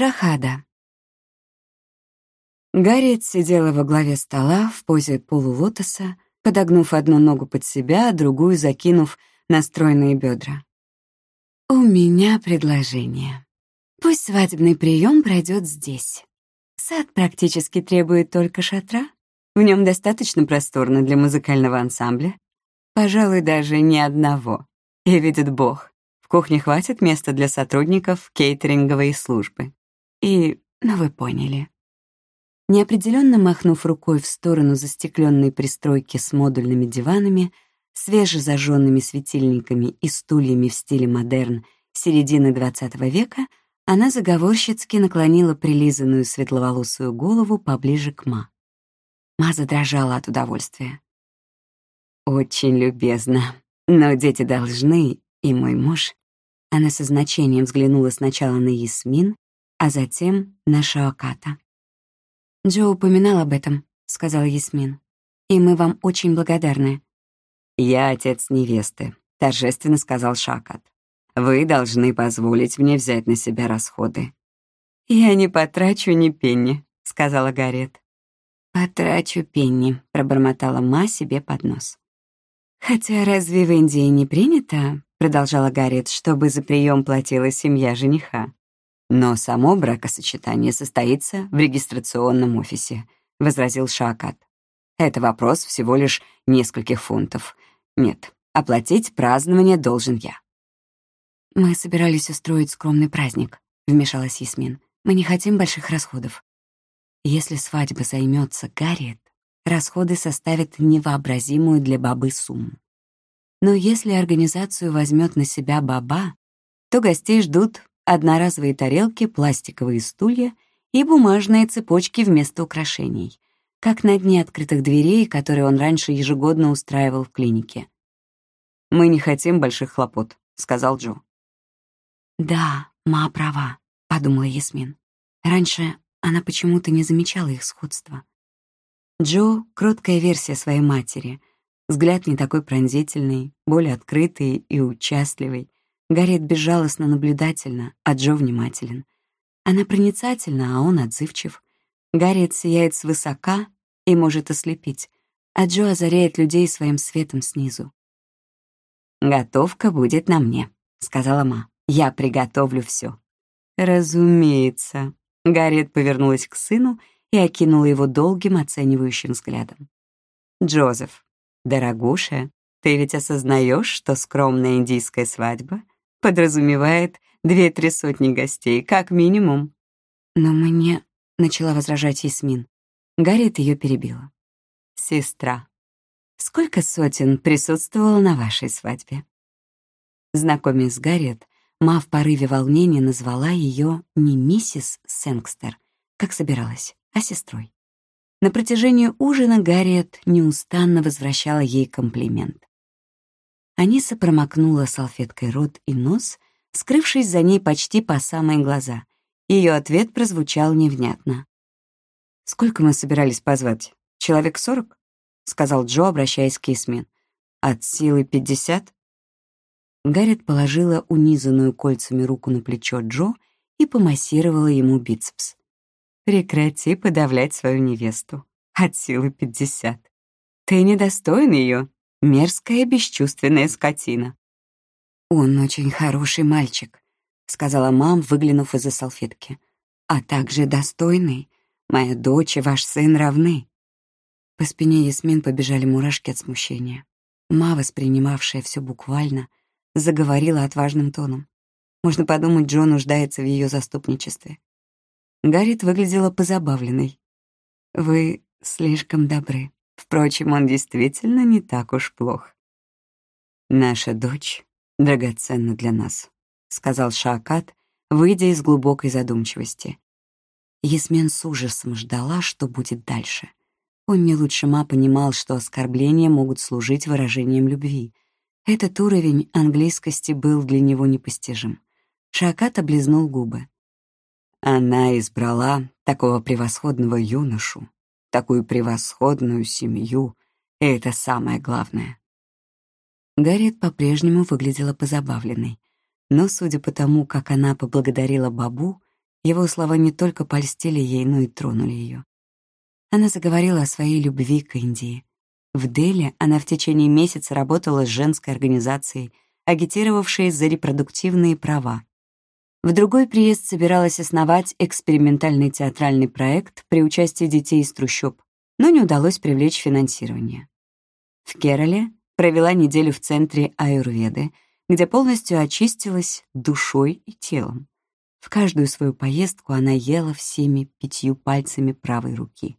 Шахада. Гарриет сидела во главе стола в позе полулотоса, подогнув одну ногу под себя, а другую закинув на стройные бедра. «У меня предложение. Пусть свадебный прием пройдет здесь. Сад практически требует только шатра. В нем достаточно просторно для музыкального ансамбля. Пожалуй, даже ни одного. И видит Бог, в кухне хватит места для сотрудников кейтеринговой службы. И, ну вы поняли. Неопределенно махнув рукой в сторону застекленной пристройки с модульными диванами, свежезажженными светильниками и стульями в стиле модерн середины XX века, она заговорщицки наклонила прилизанную светловолосую голову поближе к Ма. Ма задрожала от удовольствия. «Очень любезно, но дети должны, и мой муж...» Она со значением взглянула сначала на Ясмин, а затем на Шаоката. «Джо упоминал об этом», — сказала Ясмин. «И мы вам очень благодарны». «Я отец невесты», — торжественно сказал Шакат. «Вы должны позволить мне взять на себя расходы». «Я не потрачу ни пенни», — сказала Гарет. «Потрачу пенни», — пробормотала Ма себе под нос. «Хотя разве в Индии не принято?» — продолжала Гарет, чтобы за прием платила семья жениха. Но само бракосочетание состоится в регистрационном офисе, возразил Шаакат. Это вопрос всего лишь нескольких фунтов. Нет, оплатить празднование должен я. Мы собирались устроить скромный праздник, вмешалась Ясмин. Мы не хотим больших расходов. Если свадьба займется Гарриет, расходы составят невообразимую для бабы сумму. Но если организацию возьмет на себя баба, то гостей ждут одноразовые тарелки, пластиковые стулья и бумажные цепочки вместо украшений, как на дне открытых дверей, которые он раньше ежегодно устраивал в клинике. «Мы не хотим больших хлопот», — сказал Джо. «Да, ма права», — подумала Ясмин. Раньше она почему-то не замечала их сходства. Джо — кроткая версия своей матери, взгляд не такой пронзительный, более открытый и участливый, Гарриет безжалостно наблюдательна, а Джо внимателен. Она проницательна, а он отзывчив. Гарриет сияет свысока и может ослепить, а Джо озаряет людей своим светом снизу. «Готовка будет на мне», — сказала Ма. «Я приготовлю все. «Разумеется». Гарриет повернулась к сыну и окинула его долгим оценивающим взглядом. «Джозеф, дорогуша, ты ведь осознаешь, что скромная индийская свадьба подразумевает две-три сотни гостей, как минимум. Но мне... начала возражать Ясмин. Гарриет ее перебила. Сестра, сколько сотен присутствовало на вашей свадьбе? Знакомясь с Гарриет, Ма в порыве волнения назвала ее не миссис Сэнкстер, как собиралась, а сестрой. На протяжении ужина Гарриет неустанно возвращала ей комплимент. Аниса промокнула салфеткой рот и нос, скрывшись за ней почти по самые глаза. Ее ответ прозвучал невнятно. «Сколько мы собирались позвать? Человек сорок?» — сказал Джо, обращаясь к Кисмен. «От силы пятьдесят?» Гаррет положила унизанную кольцами руку на плечо Джо и помассировала ему бицепс. «Прекрати подавлять свою невесту. От силы пятьдесят. Ты недостоин ее мерзкая бесчувственная скотина. «Он очень хороший мальчик», — сказала мам, выглянув из-за салфетки. «А также достойный. Моя дочь и ваш сын равны». По спине Ясмин побежали мурашки от смущения. Ма, воспринимавшая все буквально, заговорила отважным тоном. Можно подумать, Джо нуждается в ее заступничестве. Гаррит выглядела позабавленной. «Вы слишком добры», Впрочем, он действительно не так уж плох. «Наша дочь драгоценна для нас», — сказал Шаакат, выйдя из глубокой задумчивости. Ясмен с ужасом ждала, что будет дальше. Он не лучше ма понимал, что оскорбления могут служить выражением любви. Этот уровень английскости был для него непостижим. Шаакат облизнул губы. Она избрала такого превосходного юношу, такую превосходную семью, и это самое главное. Гарриет по-прежнему выглядела позабавленной, но, судя по тому, как она поблагодарила бабу, Его слова не только польстили ей, но и тронули ее. Она заговорила о своей любви к Индии. В Дели она в течение месяца работала с женской организацией, агитировавшей за репродуктивные права. В другой приезд собиралась основать экспериментальный театральный проект при участии детей из трущоб, но не удалось привлечь финансирование. В Керале провела неделю в центре аюрведы, где полностью очистилась душой и телом. В каждую свою поездку она ела всеми пятью пальцами правой руки,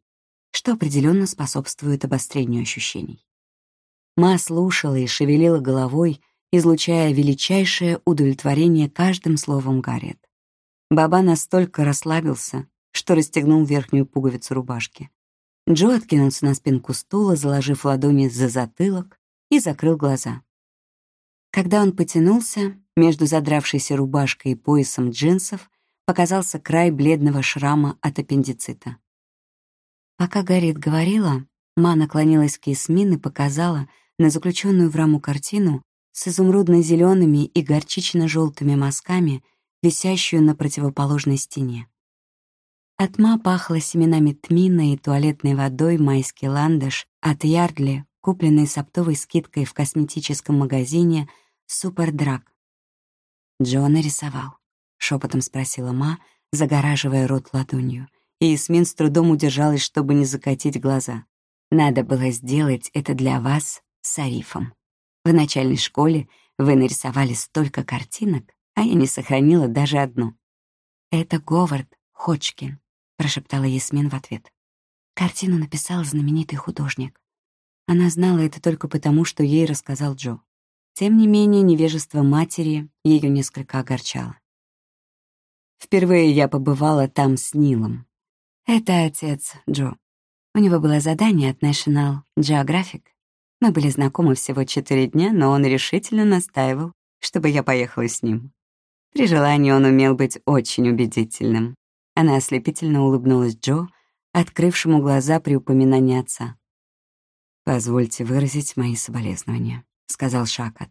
что определенно способствует обострению ощущений. Ма слушала и шевелила головой, излучая величайшее удовлетворение каждым словом Гарриет. Баба настолько расслабился, что расстегнул верхнюю пуговицу рубашки. Джо откинулся на спинку стула, заложив ладони за затылок, и закрыл глаза. Когда он потянулся, между задравшейся рубашкой и поясом джинсов показался край бледного шрама от аппендицита. Пока Гарриет говорила, Ма наклонилась к Ясмин и показала на заключенную в раму картину с изумрудно-зелеными и горчично-желтыми мазками, висящую на противоположной стене. От Ма пахло семенами тмина и туалетной водой майский ландыш от Ярдли, купленной с оптовой скидкой в косметическом магазине «Супердраг». «Джо нарисовал», — шепотом спросила Ма, загораживая рот ладонью, и Эсмин с трудом удержалась, чтобы не закатить глаза. «Надо было сделать это для вас с Арифом. В начальной школе вы нарисовали столько картинок, а я не сохранила даже одну». «Это Говард Ходжкин», — прошептала Ясмин в ответ. Картину написал знаменитый художник. Она знала это только потому, что ей рассказал Джо. Тем не менее, невежество матери ее несколько огорчало. Впервые я побывала там с Нилом. Это отец Джо. У него было задание от National Geographic. Мы были знакомы всего четыре дня, но он решительно настаивал, чтобы я поехала с ним. При желании он умел быть очень убедительным. Она ослепительно улыбнулась Джо, открывшему глаза при упоминании отца. «Позвольте выразить мои соболезнования», — сказал Шакат.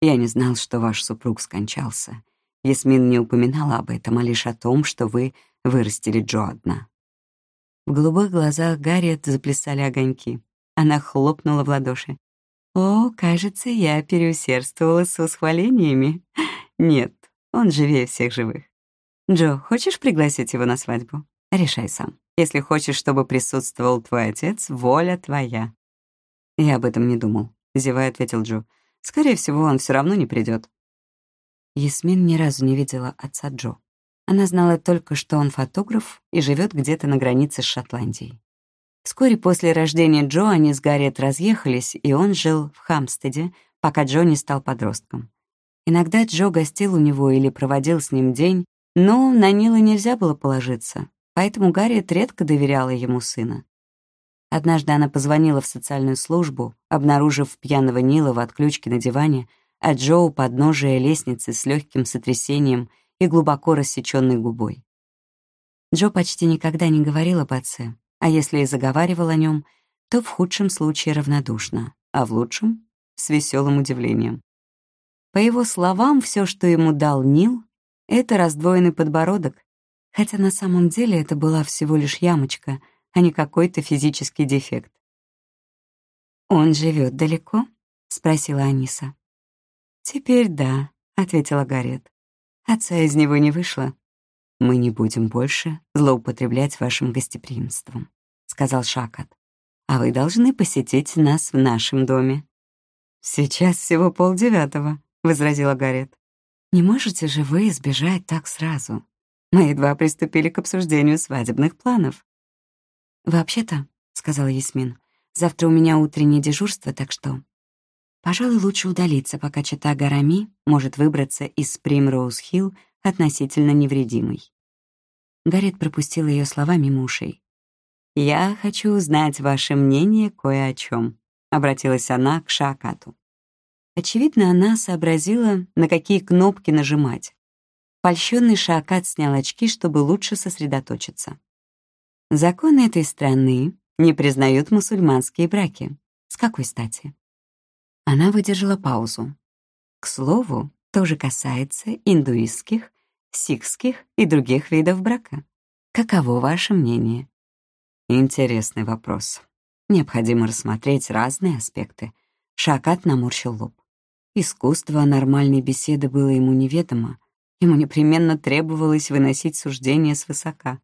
«Я не знал, что ваш супруг скончался. Ясмин не упоминала об этом, а лишь о том, что вы вырастили Джо одна». В голубых глазах Гарриет заплясали огоньки. Она хлопнула в ладоши. «О, кажется, я переусердствовала с восхвалениями. Нет, он живее всех живых. Джо, хочешь пригласить его на свадьбу? Решай сам. Если хочешь, чтобы присутствовал твой отец, воля твоя. «Я об этом не думал», — зевая ответил Джо. «Скорее всего, он все равно не придет. Ясмин ни разу не видела отца Джо. Она знала только, что он фотограф и живет где-то на границе с Шотландией. Вскоре после рождения Джо они с Гарриет разъехались, и он жил в Хамстеде, пока Джо не стал подростком. Иногда Джо гостил у него или проводил с ним день, но на Нила нельзя было положиться, поэтому Гарриет редко доверяла ему сына. Однажды она позвонила в социальную службу, обнаружив пьяного Нила в отключке на диване, а Джоу подножия лестницы с легким сотрясением и глубоко рассеченной губой. Джо почти никогда не говорил об отце, а если и заговаривал о нем, то в худшем случае равнодушно, а в лучшем — с веселым удивлением. По его словам, все, что ему дал Нил, — это раздвоенный подбородок, хотя на самом деле это была всего лишь ямочка — а не какой-то физический дефект. «Он живет далеко?» — спросила Аниса. «Теперь да», — ответила Гарет. «Отца из него не вышло». «Мы не будем больше злоупотреблять вашим гостеприимством», — сказал Шакат. «А вы должны посетить нас в нашем доме». «Сейчас всего полдевятого», — возразила Гарет. «Не можете же вы избежать так сразу? Мы едва приступили к обсуждению свадебных планов. «Вообще-то», — сказала Ясмин, — «завтра у меня утреннее дежурство, так что...» «Пожалуй, лучше удалиться, пока чита Гарами может выбраться из Примроуз-Хилл относительно невредимой». Гарриет пропустила ее слова мимо ушей. «Я хочу узнать ваше мнение кое о чем», — обратилась она к Шаакату. Очевидно, она сообразила, на какие кнопки нажимать. Польщенный Шаакат снял очки, чтобы лучше сосредоточиться. Законы этой страны не признают мусульманские браки. С какой стати? Она выдержала паузу. К слову, тоже касается индуистских сикхских и других видов брака. Каково ваше мнение? Интересный вопрос. Необходимо рассмотреть разные аспекты. Шакат наморщил лоб. Искусство нормальной беседы было ему неведомо. Ему непременно требовалось выносить суждения свысока.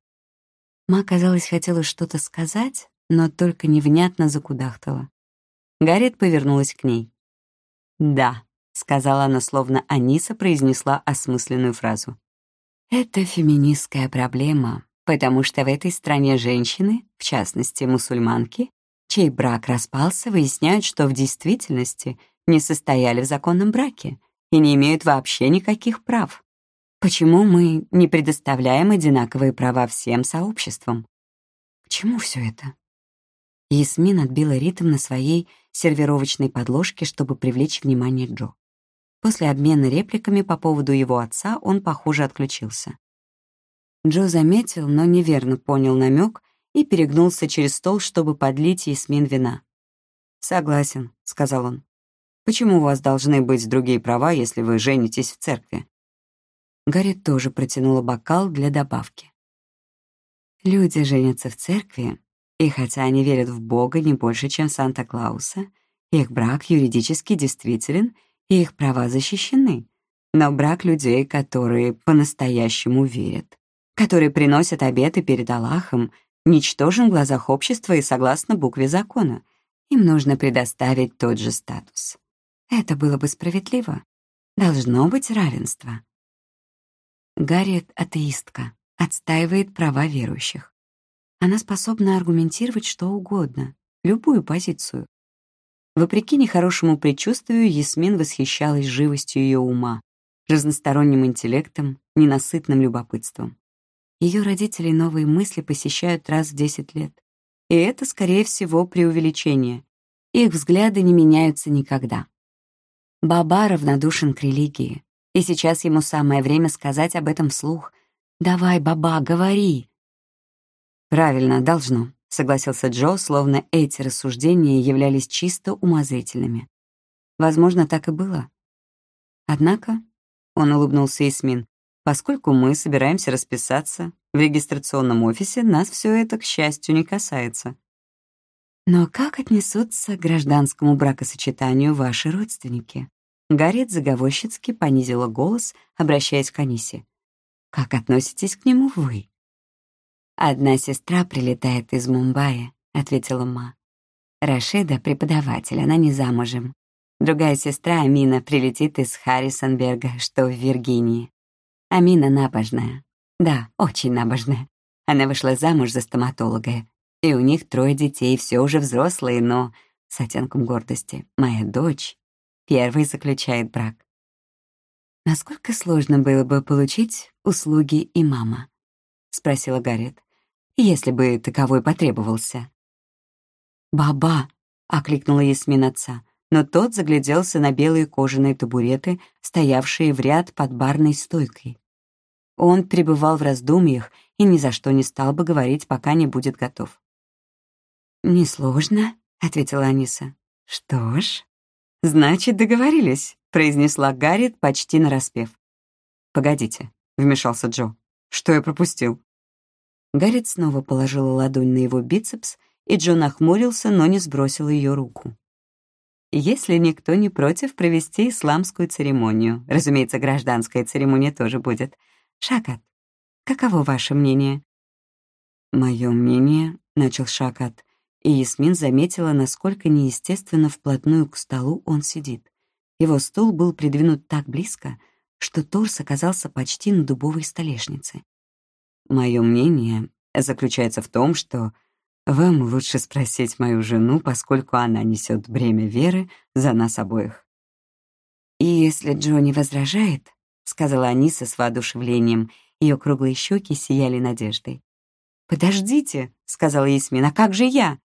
Ма, казалось, хотела что-то сказать, но только невнятно закудахтала. Гарриет повернулась к ней. «Да», — сказала она, словно Аниса произнесла осмысленную фразу. «Это феминистская проблема, потому что в этой стране женщины, в частности мусульманки, чей брак распался, выясняют, что в действительности не состояли в законном браке и не имеют вообще никаких прав. Почему мы не предоставляем одинаковые права всем сообществам? К чему все это? Ясмин отбила ритм на своей сервировочной подложке, чтобы привлечь внимание Джо. После обмена репликами по поводу его отца он, похоже, отключился. Джо заметил, но неверно понял намек и перегнулся через стол, чтобы подлить Ясмин вина. «Согласен», — сказал он. «Почему у вас должны быть другие права, если вы женитесь в церкви?» Гарри тоже протянула бокал для добавки. Люди женятся в церкви, и хотя они верят в Бога не больше, чем Санта-Клауса, их брак юридически действителен, и их права защищены. Но брак людей, которые по-настоящему верят, которые приносят обеты перед Аллахом, ничтожен в глазах общества и согласно букве закона. Им нужно предоставить тот же статус. Это было бы справедливо. Должно быть равенство. Гарриет — атеистка, отстаивает права верующих. Она способна аргументировать что угодно, любую позицию. Вопреки нехорошему предчувствию, Ясмин восхищалась живостью ее ума, разносторонним интеллектом, ненасытным любопытством. Ее родителей новые мысли посещают раз в 10 лет. И это, скорее всего, преувеличение. Их взгляды не меняются никогда. Баба равнодушен к религии, и сейчас ему самое время сказать об этом вслух. «Давай, Баба, говори!» «Правильно, должно», — согласился Джо, словно эти рассуждения являлись чисто умозрительными. Возможно, так и было. Однако, — он улыбнулся Исмин, Поскольку мы собираемся расписаться в регистрационном офисе, нас все это, к счастью, не касается. Но как отнесутся к гражданскому бракосочетанию ваши родственники? Гарриет заговорщицки понизила голос, обращаясь к Анисе. Как относитесь к нему вы? Одна сестра прилетает из Мумбаи, ответила Ма. Рашида — преподаватель, она не замужем. Другая сестра, Амина, прилетит из Харрисонберга, что в Виргинии. Амина набожная. Да, очень набожная. Она вышла замуж за стоматолога. И у них трое детей, все уже взрослые, но с оттенком гордости. Моя дочь первый заключает брак. «Насколько сложно было бы получить услуги имама?» — спросила Гарриет. «Если бы таковой потребовался». «Баба!» — окликнула Ясмин отца, но тот загляделся на белые кожаные табуреты, стоявшие в ряд под барной стойкой. Он пребывал в раздумьях и ни за что не стал бы говорить, пока не будет готов. «Несложно», — ответила Аниса. «Что ж, значит, договорились», — произнесла Гарриет почти нараспев. «Погодите», — вмешался Джо. «Что я пропустил?» Гарриет снова положила ладонь на его бицепс, и Джо нахмурился, но не сбросил ее руку. «Если никто не против провести исламскую церемонию, разумеется, гражданская церемония тоже будет, Шакат, каково ваше мнение?» «Мое мнение», — начал Шакат, и Ясмин заметила, насколько неестественно вплотную к столу он сидит. Его стул был придвинут так близко, что торс оказался почти на дубовой столешнице. «Мое мнение заключается в том, что вам лучше спросить мою жену, поскольку она несет бремя веры за нас обоих». «И если Джо не возражает, — сказала Аниса с воодушевлением. Ее круглые щеки сияли надеждой. «Подождите», — сказала Ясмин, — «а как же я?»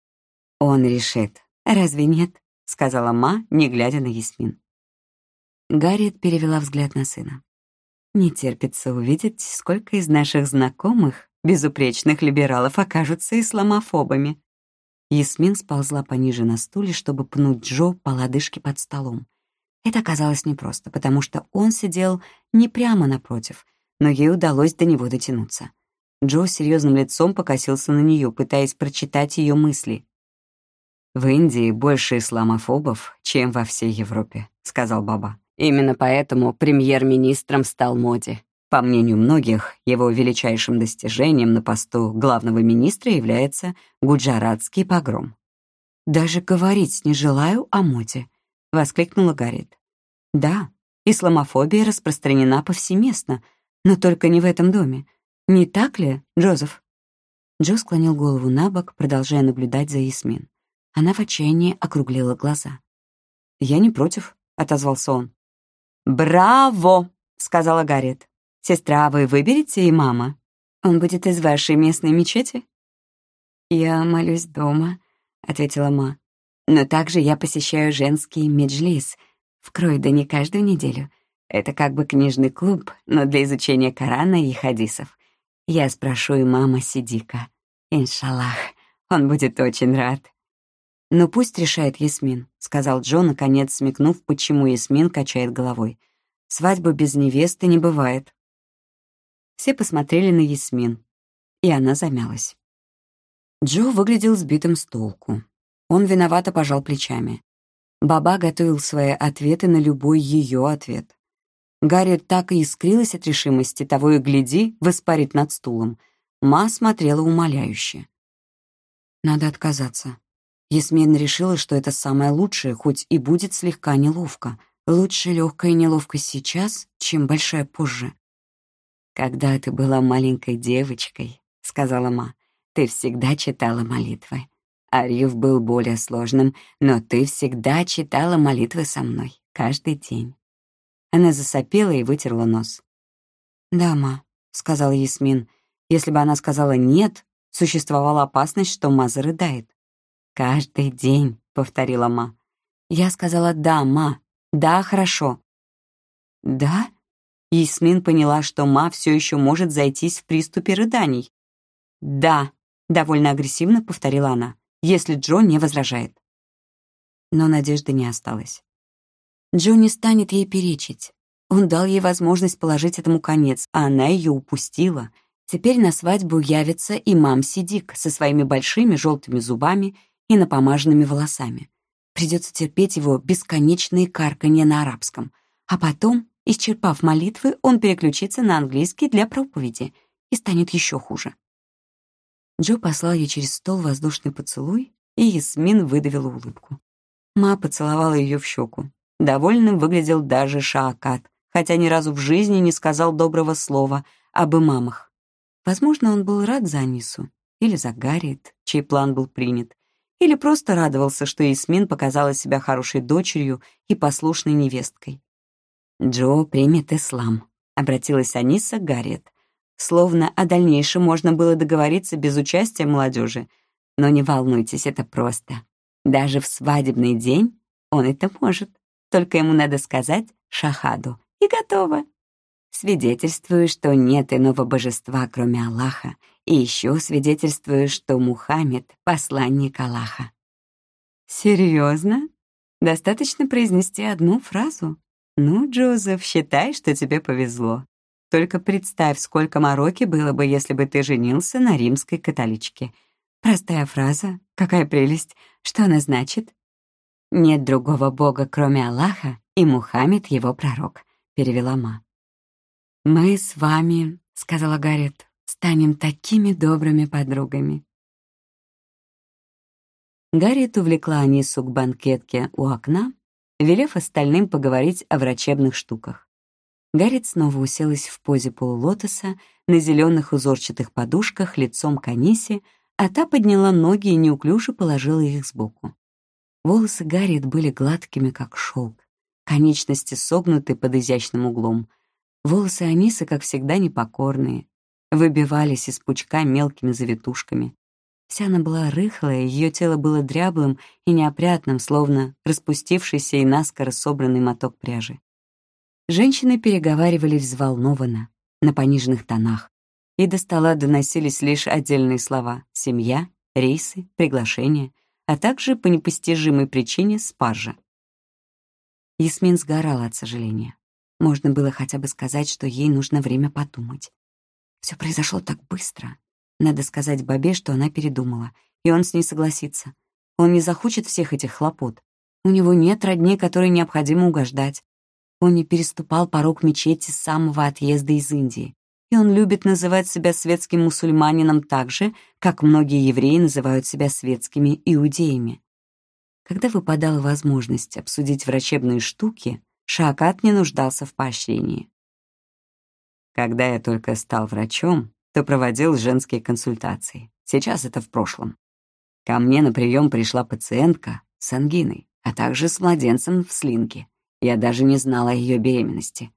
«Он решит. Разве нет?» — сказала Ма, не глядя на Ясмин. Гарриет перевела взгляд на сына. «Не терпится увидеть, сколько из наших знакомых, безупречных либералов, окажутся исламофобами». Ясмин сползла пониже на стуле, чтобы пнуть Джо по лодыжке под столом. Это оказалось непросто, потому что он сидел не прямо напротив, но ей удалось до него дотянуться. Джо серьезным лицом покосился на нее, пытаясь прочитать ее мысли. «В Индии больше исламофобов, чем во всей Европе», — сказал Баба. «Именно поэтому премьер-министром стал Моди. По мнению многих, его величайшим достижением на посту главного министра является гуджаратский погром. «Даже говорить не желаю о моде», — воскликнула Гарриет. «Да, исламофобия распространена повсеместно, но только не в этом доме. Не так ли, Джозеф?» Джо склонил голову на бок, продолжая наблюдать за Ясмин. Она в отчаянии округлила глаза. «Я не против», — отозвался он. «Браво!» — сказала Гарриет. «Сестра, вы выберете и мама? Он будет из вашей местной мечети?» «Я молюсь дома», — ответила Ма. «Но также я посещаю женский меджлис в Кройдоне каждую неделю. Это как бы книжный клуб, но для изучения Корана и хадисов. Я спрошу имама Сидика. Иншаллах, он будет очень рад». «Но пусть решает Ясмин», — сказал Джо, наконец смекнув, почему Ясмин качает головой. «Свадьбы без невесты не бывает». Все посмотрели на Ясмин, и она замялась. Джо выглядел сбитым с толку. Он виновато пожал плечами. Баба готовил свои ответы на любой ее ответ. Гарри так и искрилась от решимости, того и гляди, воспарит над стулом. Ма смотрела умоляюще. Надо отказаться. Ясмин решила, что это самое лучшее, хоть и будет слегка неловко. Лучше легкая неловкость сейчас, чем большая позже. «Когда ты была маленькой девочкой», — сказала Ма, — «ты всегда читала молитвы. Арьев был более сложным, но ты всегда читала молитвы со мной, каждый день». Она засопела и вытерла нос. «Да, Ма», — сказала Ясмин. Если бы она сказала «нет», существовала опасность, что Ма зарыдает. «Каждый день», — повторила Ма. Я сказала «да, Ма». «Да, хорошо». «Да?» Ясмин поняла, что Ма все еще может зайтись в приступе рыданий. «Да», — довольно агрессивно повторила она, если Джо не возражает. Но надежды не осталось. Джо не станет ей перечить. Он дал ей возможность положить этому конец, а она ее упустила. Теперь на свадьбу явится и мам Сидик со своими большими желтыми зубами и напомаженными волосами. Придется терпеть его бесконечные карканье на арабском, а потом Исчерпав молитвы, он переключится на английский для проповеди и станет еще хуже. Джо послал ей через стол воздушный поцелуй, и Ясмин выдавила улыбку. Ма поцеловала ее в щеку. Довольным выглядел даже Шаакат, хотя ни разу в жизни не сказал доброго слова об имамах. Возможно, он был рад за Анису, или за Гарриет, чей план был принят, или просто радовался, что Ясмин показала себя хорошей дочерью и послушной невесткой. «Джо примет ислам», — обратилась Аниса Гарриет. Словно о дальнейшем можно было договориться без участия молодежи. Но не волнуйтесь, это просто. Даже в свадебный день он это может. Только ему надо сказать «шахаду» и готово. Свидетельствую, что нет иного божества, кроме Аллаха, и еще свидетельствую, что Мухаммед — посланник Аллаха. Серьезно? Достаточно произнести одну фразу? «Ну, Джозеф, считай, что тебе повезло. Только представь, сколько мороки было бы, если бы ты женился на римской католичке. Простая фраза, какая прелесть. Что она значит?» «Нет другого бога, кроме Аллаха, и Мухаммед его пророк», — перевела Ма. «Мы с вами», — сказала Гарриет, — «станем такими добрыми подругами». Гарриет увлекла Анису к банкетке у окна, велев остальным поговорить о врачебных штуках. Гаррит снова уселась в позе полулотоса на зеленых узорчатых подушках лицом к Анисе, а та подняла ноги и неуклюже положила их сбоку. Волосы Гарриет были гладкими, как шелк, конечности согнуты под изящным углом. Волосы Анисы, как всегда, непокорные, выбивались из пучка мелкими завитушками. Вся она была рыхлая, ее тело было дряблым и неопрятным, словно распустившийся и наскоро собранный моток пряжи. Женщины переговаривались взволнованно, на пониженных тонах, и до стола доносились лишь отдельные слова — семья, рейсы, приглашения, а также, по непостижимой причине, спаржа. Ясмин сгорала от сожаления. Можно было хотя бы сказать, что ей нужно время подумать. Все произошло так быстро. Надо сказать Бабе, что она передумала, и он с ней согласится. Он не захочет всех этих хлопот. У него нет родней, которые необходимо угождать. Он не переступал порог мечети с самого отъезда из Индии. И он любит называть себя светским мусульманином так же, как многие евреи называют себя светскими иудеями. Когда выпадала возможность обсудить врачебные штуки, Шаакат не нуждался в поощрении. Когда я только стал врачом, то проводил женские консультации. Сейчас это в прошлом. Ко мне на прием пришла пациентка с ангиной, а также с младенцем в слинге. Я даже не знала о ее беременности.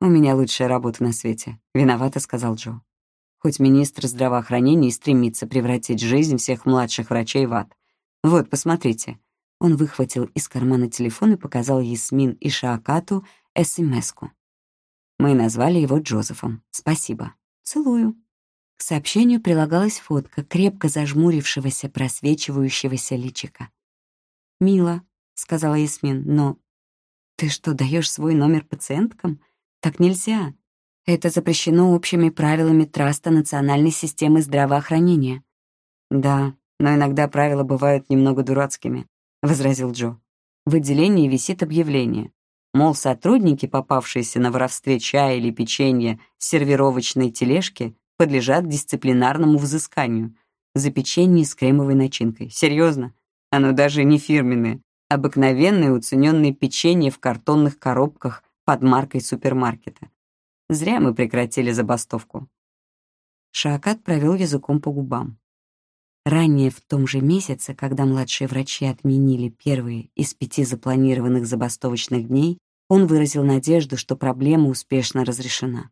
«У меня лучшая работа на свете», — виновато сказал Джо. Хоть министр здравоохранения стремится превратить жизнь всех младших врачей в ад. Вот, посмотрите. Он выхватил из кармана телефон и показал Ясмин и Шаакату СМС-ку. Мы назвали его Джозефом. Спасибо. Целую. К сообщению прилагалась фотка крепко зажмурившегося, просвечивающегося личика. «Мило», — сказала Ясмин, — «но ты что, даешь свой номер пациенткам? Так нельзя. Это запрещено общими правилами Траста Национальной системы здравоохранения». «Да, но иногда правила бывают немного дурацкими», — возразил Джо. «В отделении висит объявление. Мол, сотрудники, попавшиеся на воровстве чая или печенья с сервировочной тележки, подлежат дисциплинарному взысканию за печенье с кремовой начинкой. Серьезно? Оно даже не фирменное. Обыкновенное уцененное печенье в картонных коробках под маркой супермаркета. Зря мы прекратили забастовку. Шаакат провел языком по губам. Ранее в том же месяце, когда младшие врачи отменили первые из пяти запланированных забастовочных дней, он выразил надежду, что проблема успешно разрешена.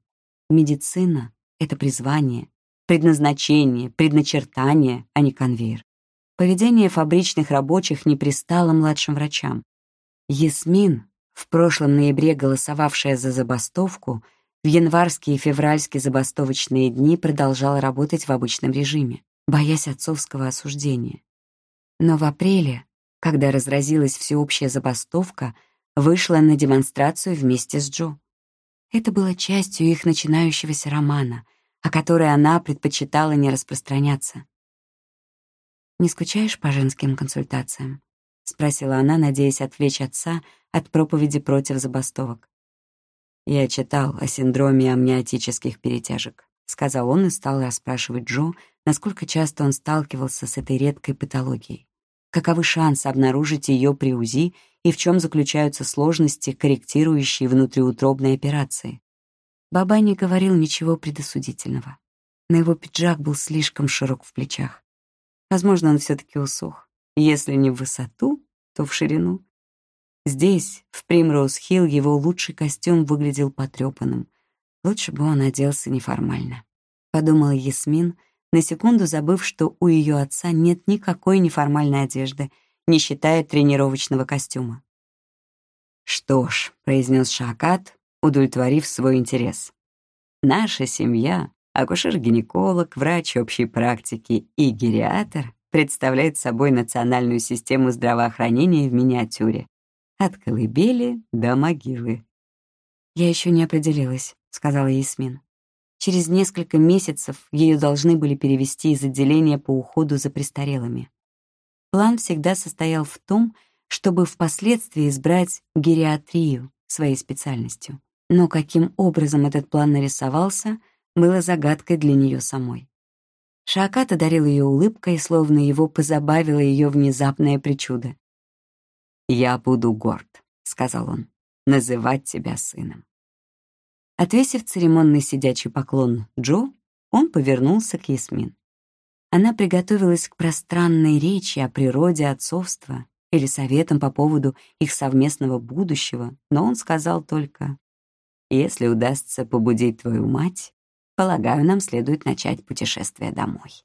Медицина — это призвание, предназначение, предначертание, а не конвейер. Поведение фабричных рабочих не пристало младшим врачам. Ясмин, в прошлом ноябре голосовавшая за забастовку, в январские и февральские забастовочные дни продолжала работать в обычном режиме боясь отцовского осуждения. Но в апреле, когда разразилась всеобщая забастовка, вышла на демонстрацию вместе с Джо. Это было частью их начинающегося романа, о которой она предпочитала не распространяться. «Не скучаешь по женским консультациям?» — спросила она, надеясь отвлечь отца от проповеди против забастовок. «Я читал о синдроме амниотических перетяжек», — сказал он и стал расспрашивать Джо, насколько часто он сталкивался с этой редкой патологией. Каковы шансы обнаружить ее при УЗИ и в чем заключаются сложности, корректирующие внутриутробные операции? Баба не говорил ничего предосудительного. На его пиджак был слишком широк в плечах. Возможно, он все-таки усох. Если не в высоту, то в ширину. Здесь, в Примроуз-Хилл, его лучший костюм выглядел потрепанным. Лучше бы он оделся неформально. Подумал Ясмин, на секунду забыв, что у ее отца нет никакой неформальной одежды, не считая тренировочного костюма. «Что ж», — произнес Шакат, удовлетворив свой интерес. «Наша семья, акушер-гинеколог, врач общей практики и гериатр представляет собой национальную систему здравоохранения в миниатюре. От колыбели до могилы». «Я еще не определилась», — сказала Ясмин. Через несколько месяцев ее должны были перевести из отделения по уходу за престарелыми. План всегда состоял в том, чтобы впоследствии избрать гериатрию своей специальностью. Но каким образом этот план нарисовался, было загадкой для нее самой. Шаакат одарил ее улыбкой, словно его позабавило ее внезапное причуда. «Я буду горд», — сказал он, — «называть тебя сыном». Отвесив церемонный сидячий поклон Джо, он повернулся к Ясмин. Она приготовилась к пространной речи о природе отцовства или советам по поводу их совместного будущего, но он сказал только, «Если удастся побудить твою мать, полагаю, нам следует начать путешествие домой».